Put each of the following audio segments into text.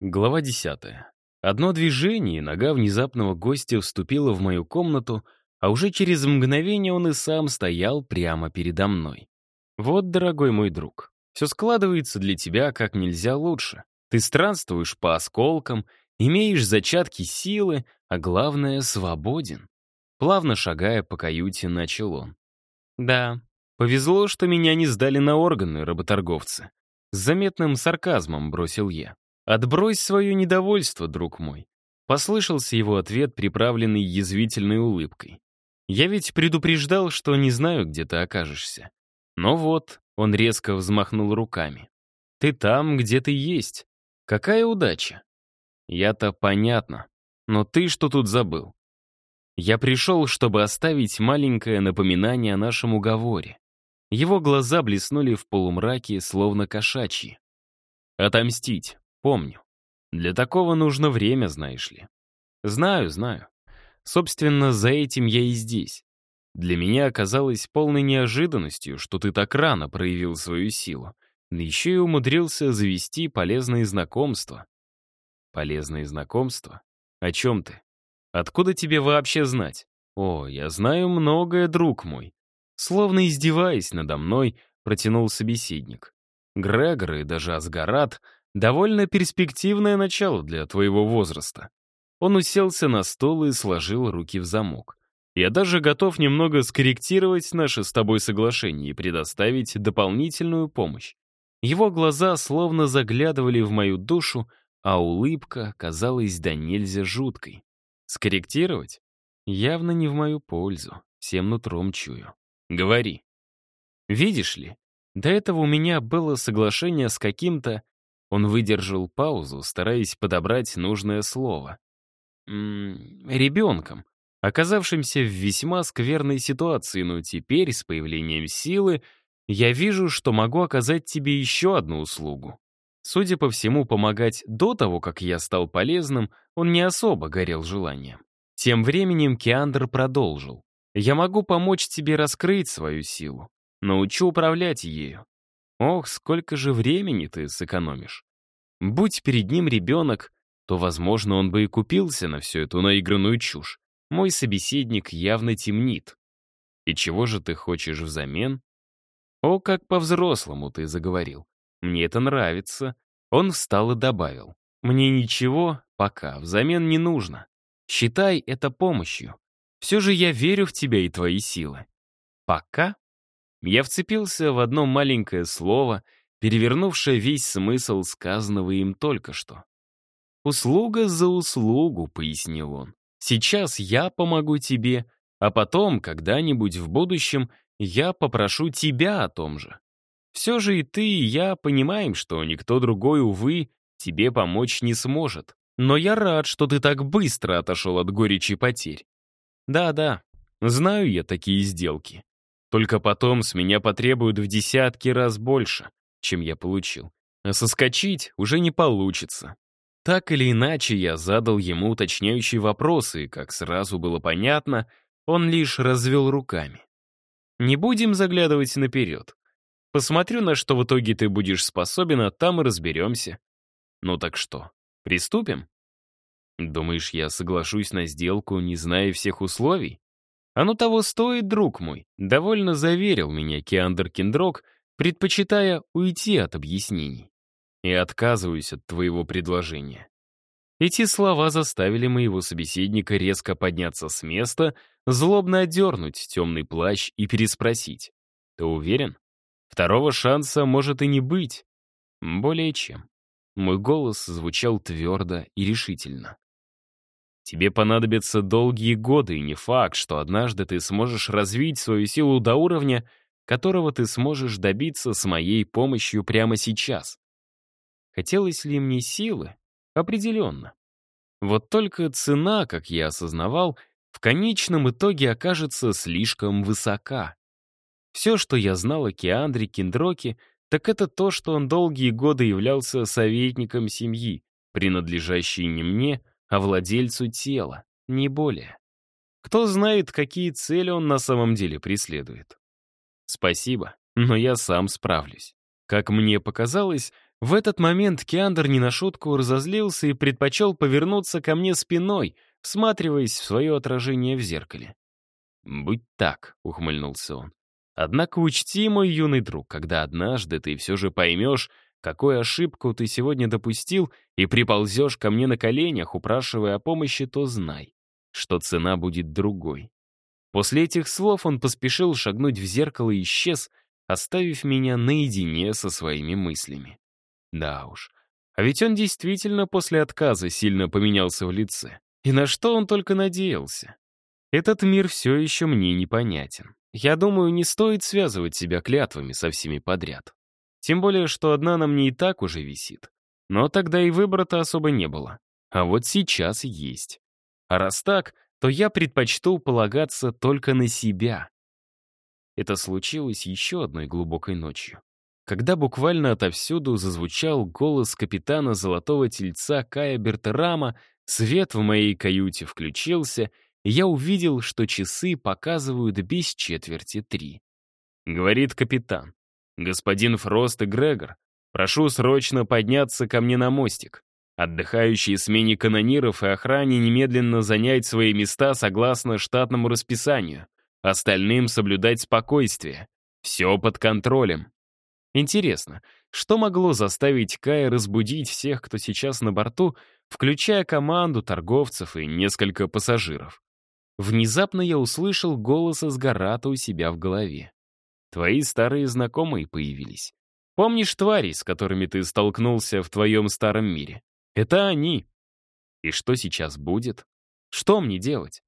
Глава 10. Одно движение, нога внезапного гостя вступила в мою комнату, а уже через мгновение он и сам стоял прямо передо мной. Вот, дорогой мой друг, все складывается для тебя как нельзя лучше. Ты странствуешь по осколкам, имеешь зачатки силы, а главное — свободен. Плавно шагая по каюте, начал он. Да, повезло, что меня не сдали на органы работорговцы. С заметным сарказмом бросил я. «Отбрось свое недовольство, друг мой», — послышался его ответ, приправленный язвительной улыбкой. «Я ведь предупреждал, что не знаю, где ты окажешься. Но вот», — он резко взмахнул руками. «Ты там, где ты есть. Какая удача!» «Я-то понятно. Но ты что тут забыл?» Я пришел, чтобы оставить маленькое напоминание о нашем уговоре. Его глаза блеснули в полумраке, словно кошачьи. «Отомстить. Помню. Для такого нужно время, знаешь ли. Знаю, знаю. Собственно, за этим я и здесь. Для меня оказалось полной неожиданностью, что ты так рано проявил свою силу, да еще и умудрился завести полезные знакомства. Полезные знакомства? О чем ты? Откуда тебе вообще знать? О, я знаю многое, друг мой. Словно издеваясь надо мной, протянул собеседник. Грегор и даже Асгарат — Довольно перспективное начало для твоего возраста. Он уселся на стол и сложил руки в замок. Я даже готов немного скорректировать наше с тобой соглашение и предоставить дополнительную помощь. Его глаза словно заглядывали в мою душу, а улыбка казалась до нельзя жуткой. Скорректировать? Явно не в мою пользу, всем нутром чую. Говори. Видишь ли, до этого у меня было соглашение с каким-то он выдержал паузу, стараясь подобрать нужное слово. «М ребенком, оказавшимся в весьма скверной ситуации, но теперь, с появлением силы, я вижу, что могу оказать тебе еще одну услугу. Судя по всему, помогать до того, как я стал полезным, он не особо горел желанием. Тем временем Киандр продолжил. «Я могу помочь тебе раскрыть свою силу, научу управлять ею. Ох, сколько же времени ты сэкономишь. Будь перед ним ребенок, то, возможно, он бы и купился на всю эту наигранную чушь. Мой собеседник явно темнит. И чего же ты хочешь взамен? О, как по-взрослому ты заговорил. Мне это нравится. Он встал и добавил. Мне ничего пока взамен не нужно. Считай это помощью. Все же я верю в тебя и твои силы. Пока? Я вцепился в одно маленькое слово, перевернувшее весь смысл сказанного им только что. «Услуга за услугу», — пояснил он. «Сейчас я помогу тебе, а потом, когда-нибудь в будущем, я попрошу тебя о том же. Все же и ты, и я понимаем, что никто другой, увы, тебе помочь не сможет. Но я рад, что ты так быстро отошел от горечи потерь. Да-да, знаю я такие сделки. Только потом с меня потребуют в десятки раз больше, чем я получил. А соскочить уже не получится. Так или иначе, я задал ему уточняющие вопросы, и, как сразу было понятно, он лишь развел руками. Не будем заглядывать наперед. Посмотрю, на что в итоге ты будешь способен, а там и разберемся. Ну так что, приступим? Думаешь, я соглашусь на сделку, не зная всех условий? Оно того стоит, друг мой, довольно заверил меня Киандр Кендрок, предпочитая уйти от объяснений. И отказываюсь от твоего предложения. Эти слова заставили моего собеседника резко подняться с места, злобно одернуть темный плащ и переспросить. «Ты уверен? Второго шанса может и не быть. Более чем». Мой голос звучал твердо и решительно. Тебе понадобятся долгие годы, и не факт, что однажды ты сможешь развить свою силу до уровня, которого ты сможешь добиться с моей помощью прямо сейчас. Хотелось ли мне силы? Определенно. Вот только цена, как я осознавал, в конечном итоге окажется слишком высока. Все, что я знал о Киандре Кендроке, так это то, что он долгие годы являлся советником семьи, принадлежащей не мне, а владельцу тела, не более. Кто знает, какие цели он на самом деле преследует. Спасибо, но я сам справлюсь. Как мне показалось, В этот момент Киандр не на шутку разозлился и предпочел повернуться ко мне спиной, всматриваясь в свое отражение в зеркале. «Будь так», — ухмыльнулся он. «Однако учти, мой юный друг, когда однажды ты все же поймешь, какую ошибку ты сегодня допустил, и приползешь ко мне на коленях, упрашивая о помощи, то знай, что цена будет другой». После этих слов он поспешил шагнуть в зеркало и исчез, оставив меня наедине со своими мыслями. Да уж. А ведь он действительно после отказа сильно поменялся в лице. И на что он только надеялся? Этот мир все еще мне непонятен. Я думаю, не стоит связывать себя клятвами со всеми подряд. Тем более, что одна на мне и так уже висит. Но тогда и выбора-то особо не было. А вот сейчас есть. А раз так, то я предпочту полагаться только на себя. Это случилось еще одной глубокой ночью когда буквально отовсюду зазвучал голос капитана Золотого Тельца Кая Бертерама, свет в моей каюте включился, и я увидел, что часы показывают без четверти три. Говорит капитан. «Господин Фрост и Грегор, прошу срочно подняться ко мне на мостик. Отдыхающие смене канониров и охране немедленно занять свои места согласно штатному расписанию. Остальным соблюдать спокойствие. Все под контролем. Интересно, что могло заставить Кая разбудить всех, кто сейчас на борту, включая команду, торговцев и несколько пассажиров? Внезапно я услышал голос Асгарата у себя в голове. Твои старые знакомые появились. Помнишь твари, с которыми ты столкнулся в твоем старом мире? Это они. И что сейчас будет? Что мне делать?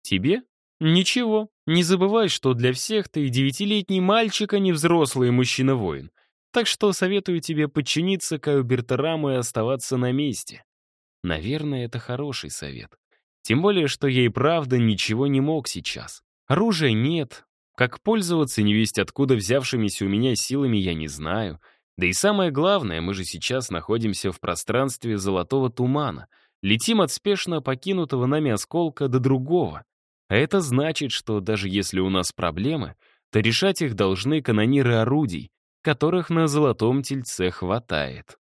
Тебе? Ничего. Не забывай, что для всех ты девятилетний мальчик, а не взрослый мужчина-воин. Так что советую тебе подчиниться Каю и оставаться на месте. Наверное, это хороший совет. Тем более, что я и правда ничего не мог сейчас. Оружия нет. Как пользоваться невесть откуда взявшимися у меня силами я не знаю. Да и самое главное, мы же сейчас находимся в пространстве золотого тумана. Летим от спешно покинутого нами осколка до другого. А это значит, что даже если у нас проблемы, то решать их должны канониры орудий, которых на золотом тельце хватает.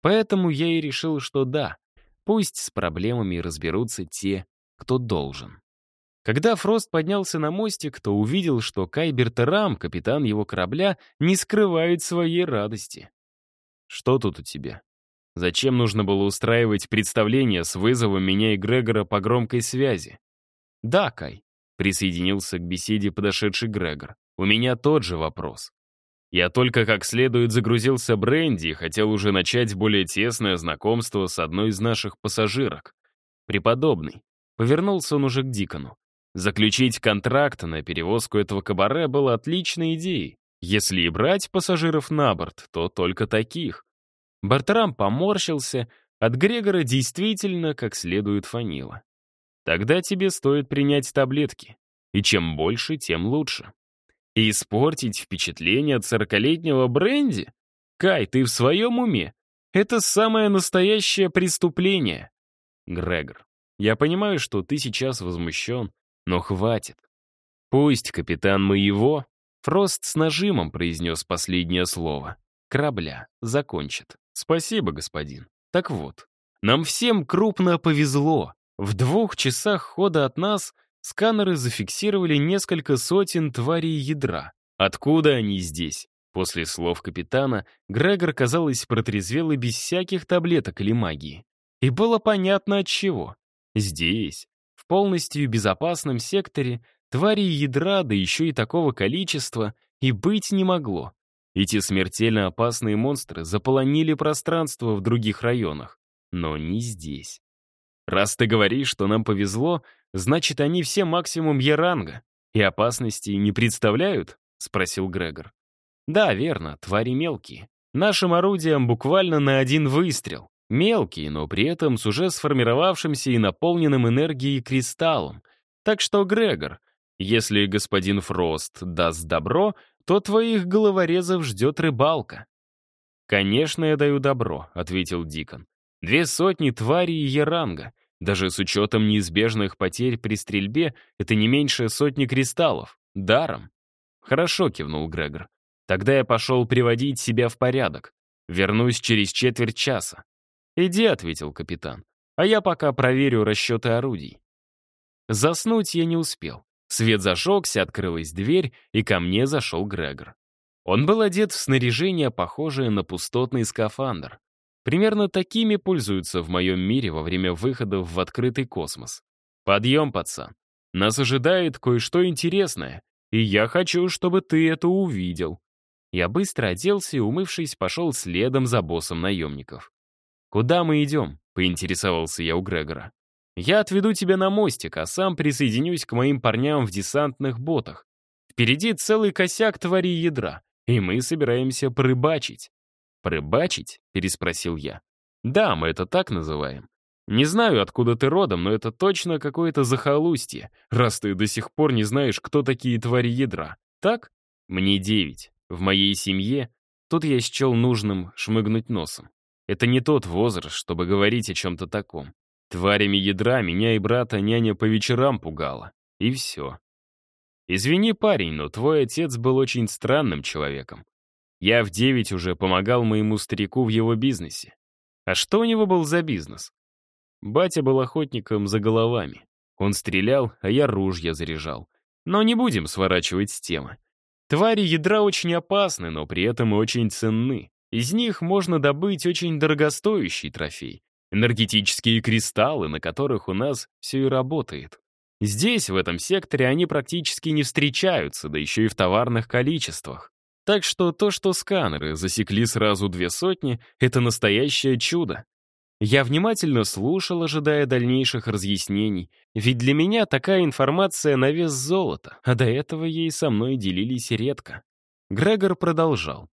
Поэтому я и решил, что да, пусть с проблемами разберутся те, кто должен. Когда Фрост поднялся на мостик, то увидел, что Кайберт Рам, капитан его корабля, не скрывает своей радости. «Что тут у тебя? Зачем нужно было устраивать представление с вызовом меня и Грегора по громкой связи?» «Да, Кай», — присоединился к беседе подошедший Грегор. «У меня тот же вопрос. Я только как следует загрузился бренди и хотел уже начать более тесное знакомство с одной из наших пассажирок. Преподобный. Повернулся он уже к Дикону. Заключить контракт на перевозку этого кабаре было отличной идеей. Если и брать пассажиров на борт, то только таких. Бартрам поморщился, от Грегора действительно как следует фанило. Тогда тебе стоит принять таблетки. И чем больше, тем лучше. И испортить впечатление от сорокалетнего бренди? Кай, ты в своем уме? Это самое настоящее преступление. Грегор, я понимаю, что ты сейчас возмущен, но хватит. Пусть капитан моего, Фрост с нажимом произнес последнее слово, корабля закончит. Спасибо, господин. Так вот, нам всем крупно повезло. В двух часах хода от нас сканеры зафиксировали несколько сотен тварей ядра. Откуда они здесь? После слов капитана Грегор, казалось, протрезвел и без всяких таблеток или магии. И было понятно от чего. Здесь, полностью безопасном секторе, твари ядра, да еще и такого количества, и быть не могло. Эти смертельно опасные монстры заполонили пространство в других районах, но не здесь. Раз ты говоришь, что нам повезло, значит, они все максимум Е-ранга и опасности не представляют?» — спросил Грегор. «Да, верно, твари мелкие. Нашим орудием буквально на один выстрел. Мелкие, но при этом с уже сформировавшимся и наполненным энергией кристаллом. Так что, Грегор, если господин Фрост даст добро, то твоих головорезов ждет рыбалка». «Конечно, я даю добро», — ответил Дикон. «Две сотни тварей Еранга. Даже с учетом неизбежных потерь при стрельбе, это не меньше сотни кристаллов. Даром. Хорошо, кивнул Грегор. Тогда я пошел приводить себя в порядок. Вернусь через четверть часа. «Иди», — ответил капитан. «А я пока проверю расчеты орудий». Заснуть я не успел. Свет зажегся, открылась дверь, и ко мне зашел Грегор. Он был одет в снаряжение, похожее на пустотный скафандр. Примерно такими пользуются в моем мире во время выходов в открытый космос. Подъем, пацан. Нас ожидает кое-что интересное, и я хочу, чтобы ты это увидел. Я быстро оделся и, умывшись, пошел следом за боссом наемников. «Куда мы идем?» — поинтересовался я у Грегора. «Я отведу тебя на мостик, а сам присоединюсь к моим парням в десантных ботах. Впереди целый косяк твари ядра, и мы собираемся порыбачить». «Порыбачить?» — переспросил я. «Да, мы это так называем. Не знаю, откуда ты родом, но это точно какое-то захолустье, раз ты до сих пор не знаешь, кто такие твари ядра. Так? Мне девять. В моей семье тут я счел нужным шмыгнуть носом. Это не тот возраст, чтобы говорить о чем-то таком. Тварями ядра меня и брата няня по вечерам пугала. И все. Извини, парень, но твой отец был очень странным человеком. Я в девять уже помогал моему старику в его бизнесе. А что у него был за бизнес? Батя был охотником за головами. Он стрелял, а я ружья заряжал. Но не будем сворачивать с темы. Твари ядра очень опасны, но при этом очень ценны. Из них можно добыть очень дорогостоящий трофей. Энергетические кристаллы, на которых у нас все и работает. Здесь, в этом секторе, они практически не встречаются, да еще и в товарных количествах. Так что то, что сканеры засекли сразу две сотни, это настоящее чудо. Я внимательно слушал, ожидая дальнейших разъяснений, ведь для меня такая информация на вес золота, а до этого ей со мной делились редко. Грегор продолжал.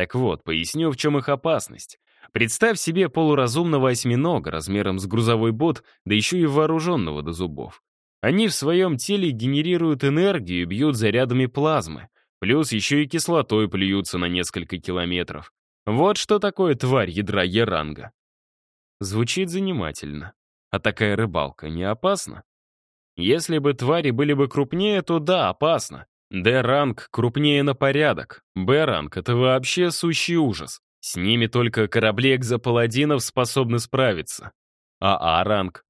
Так вот, поясню, в чем их опасность. Представь себе полуразумного осьминога размером с грузовой бот, да еще и вооруженного до зубов. Они в своем теле генерируют энергию и бьют зарядами плазмы, плюс еще и кислотой плюются на несколько километров. Вот что такое тварь ядра Еранга. Звучит занимательно. А такая рыбалка не опасна? Если бы твари были бы крупнее, то да, опасно. Д-ранг крупнее на порядок. Б-ранг — это вообще сущий ужас. С ними только корабли экзопаладинов способны справиться. А А-ранг?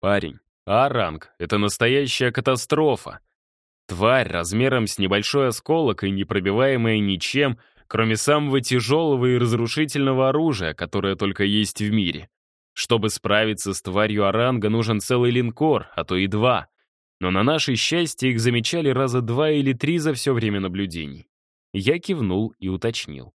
Парень, А-ранг — это настоящая катастрофа. Тварь размером с небольшой осколок и непробиваемая ничем, кроме самого тяжелого и разрушительного оружия, которое только есть в мире. Чтобы справиться с тварью оранга, нужен целый линкор, а то и два. Но на наше счастье их замечали раза два или три за все время наблюдений. Я кивнул и уточнил.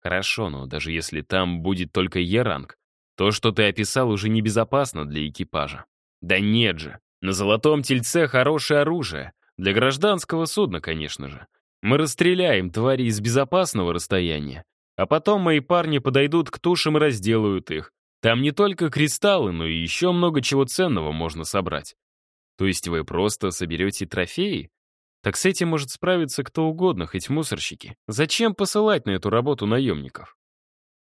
Хорошо, но даже если там будет только Е-ранг, то, что ты описал, уже небезопасно для экипажа. Да нет же, на Золотом Тельце хорошее оружие. Для гражданского судна, конечно же. Мы расстреляем твари из безопасного расстояния, а потом мои парни подойдут к тушам и разделают их, там не только кристаллы, но и еще много чего ценного можно собрать. То есть вы просто соберете трофеи? Так с этим может справиться кто угодно, хоть мусорщики. Зачем посылать на эту работу наемников?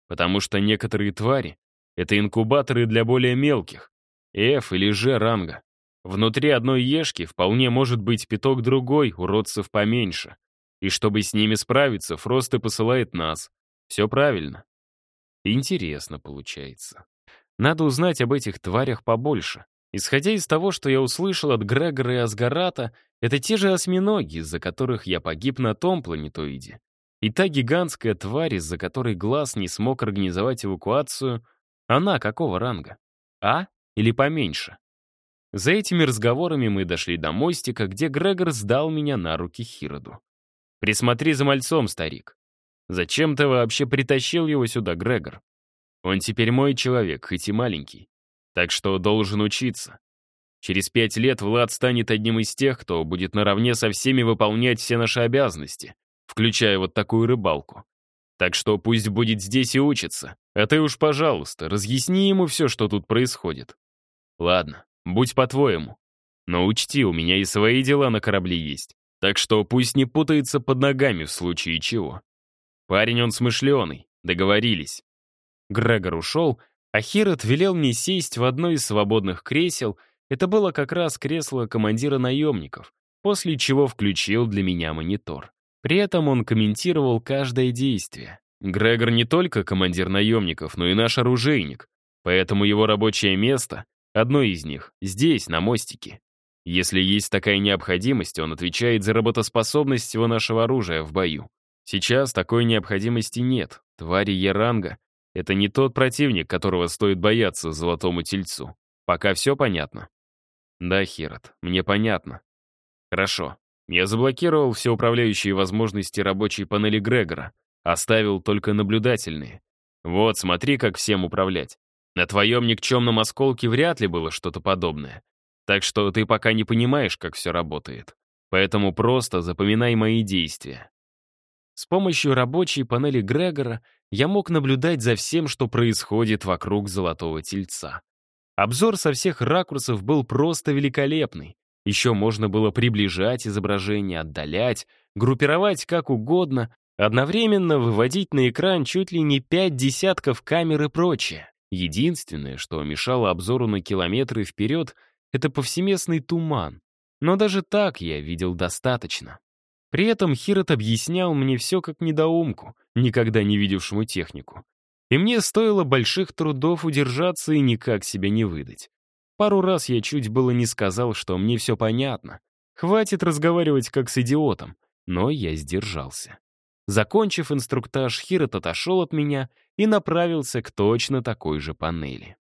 Потому что некоторые твари — это инкубаторы для более мелких, F или G ранга. Внутри одной ешки вполне может быть пяток другой, уродцев поменьше. И чтобы с ними справиться, Фрост и посылает нас. Все правильно. Интересно получается. Надо узнать об этих тварях побольше. Исходя из того, что я услышал от Грегора и Асгарата, это те же осьминоги, из-за которых я погиб на том планетоиде. И та гигантская тварь, из-за которой Глаз не смог организовать эвакуацию, она какого ранга? А или поменьше? За этими разговорами мы дошли до мостика, где Грегор сдал меня на руки Хироду. «Присмотри за мальцом, старик. Зачем ты вообще притащил его сюда, Грегор? Он теперь мой человек, хоть и маленький. Так что должен учиться. Через пять лет Влад станет одним из тех, кто будет наравне со всеми выполнять все наши обязанности, включая вот такую рыбалку. Так что пусть будет здесь и учится. А ты уж, пожалуйста, разъясни ему все, что тут происходит. Ладно, будь по-твоему. Но учти, у меня и свои дела на корабле есть. Так что пусть не путается под ногами в случае чего. Парень он смышленый, договорились. Грегор ушел, а Хирот велел мне сесть в одно из свободных кресел, это было как раз кресло командира наемников, после чего включил для меня монитор. При этом он комментировал каждое действие. Грегор не только командир наемников, но и наш оружейник, поэтому его рабочее место, одно из них, здесь, на мостике. Если есть такая необходимость, он отвечает за работоспособность всего нашего оружия в бою. Сейчас такой необходимости нет. Твари Еранга — это не тот противник, которого стоит бояться золотому тельцу. Пока все понятно? Да, Хирот, мне понятно. Хорошо. Я заблокировал все управляющие возможности рабочей панели Грегора, оставил только наблюдательные. Вот, смотри, как всем управлять. На твоем никчемном осколке вряд ли было что-то подобное. Так что ты пока не понимаешь, как все работает. Поэтому просто запоминай мои действия. С помощью рабочей панели Грегора я мог наблюдать за всем, что происходит вокруг Золотого Тельца. Обзор со всех ракурсов был просто великолепный. Еще можно было приближать изображение, отдалять, группировать как угодно, одновременно выводить на экран чуть ли не пять десятков камер и прочее. Единственное, что мешало обзору на километры вперед, это повсеместный туман. Но даже так я видел достаточно. При этом Хирот объяснял мне все как недоумку, никогда не видевшему технику. И мне стоило больших трудов удержаться и никак себя не выдать. Пару раз я чуть было не сказал, что мне все понятно. Хватит разговаривать как с идиотом, но я сдержался. Закончив инструктаж, Хирот отошел от меня и направился к точно такой же панели.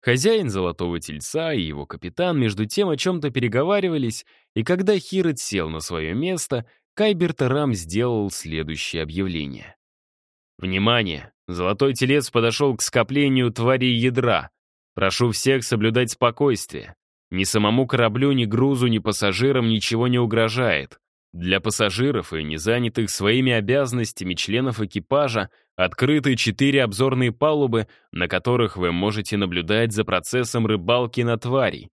Хозяин Золотого Тельца и его капитан между тем о чем-то переговаривались, и когда Хирот сел на свое место, Кайберт Рам сделал следующее объявление. «Внимание! Золотой Телец подошел к скоплению тварей ядра. Прошу всех соблюдать спокойствие. Ни самому кораблю, ни грузу, ни пассажирам ничего не угрожает. Для пассажиров и незанятых своими обязанностями членов экипажа открыты четыре обзорные палубы, на которых вы можете наблюдать за процессом рыбалки на тварей.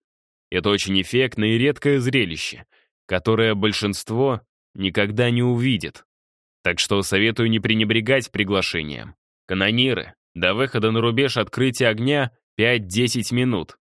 Это очень эффектное и редкое зрелище, которое большинство никогда не увидит. Так что советую не пренебрегать приглашением. Канониры, до выхода на рубеж открытия огня 5-10 минут.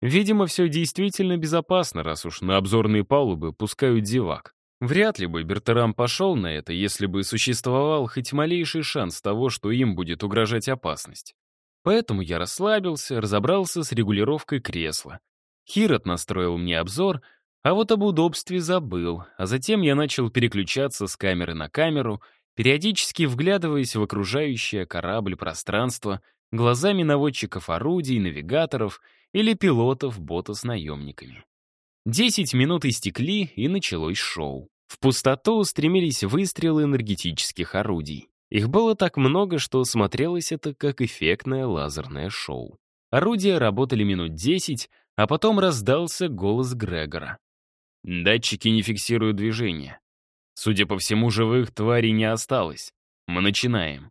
Видимо, все действительно безопасно, раз уж на обзорные палубы пускают зевак. Вряд ли бы Бертерам пошел на это, если бы существовал хоть малейший шанс того, что им будет угрожать опасность. Поэтому я расслабился, разобрался с регулировкой кресла. Хирот настроил мне обзор, а вот об удобстве забыл, а затем я начал переключаться с камеры на камеру, периодически вглядываясь в окружающее корабль пространство глазами наводчиков орудий, навигаторов или пилотов бота с наемниками. Десять минут истекли, и началось шоу. В пустоту устремились выстрелы энергетических орудий. Их было так много, что смотрелось это как эффектное лазерное шоу. Орудия работали минут десять, а потом раздался голос Грегора. Датчики не фиксируют движение. Судя по всему, живых тварей не осталось. Мы начинаем.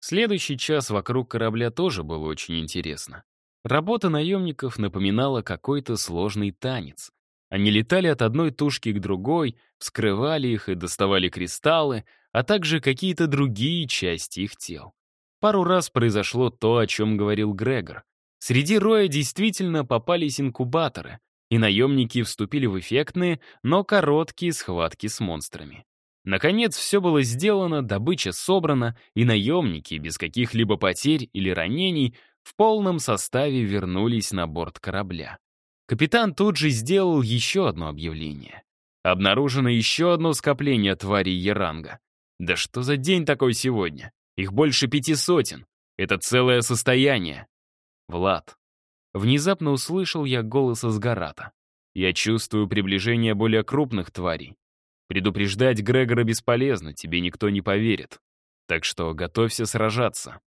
Следующий час вокруг корабля тоже было очень интересно. Работа наемников напоминала какой-то сложный танец. Они летали от одной тушки к другой, вскрывали их и доставали кристаллы, а также какие-то другие части их тел. Пару раз произошло то, о чем говорил Грегор. Среди роя действительно попались инкубаторы, и наемники вступили в эффектные, но короткие схватки с монстрами. Наконец, все было сделано, добыча собрана, и наемники, без каких-либо потерь или ранений, в полном составе вернулись на борт корабля. Капитан тут же сделал еще одно объявление. Обнаружено еще одно скопление тварей Еранга. Да что за день такой сегодня? Их больше пяти сотен. Это целое состояние. Влад, Внезапно услышал я голос Асгарата. Я чувствую приближение более крупных тварей. Предупреждать Грегора бесполезно, тебе никто не поверит. Так что готовься сражаться.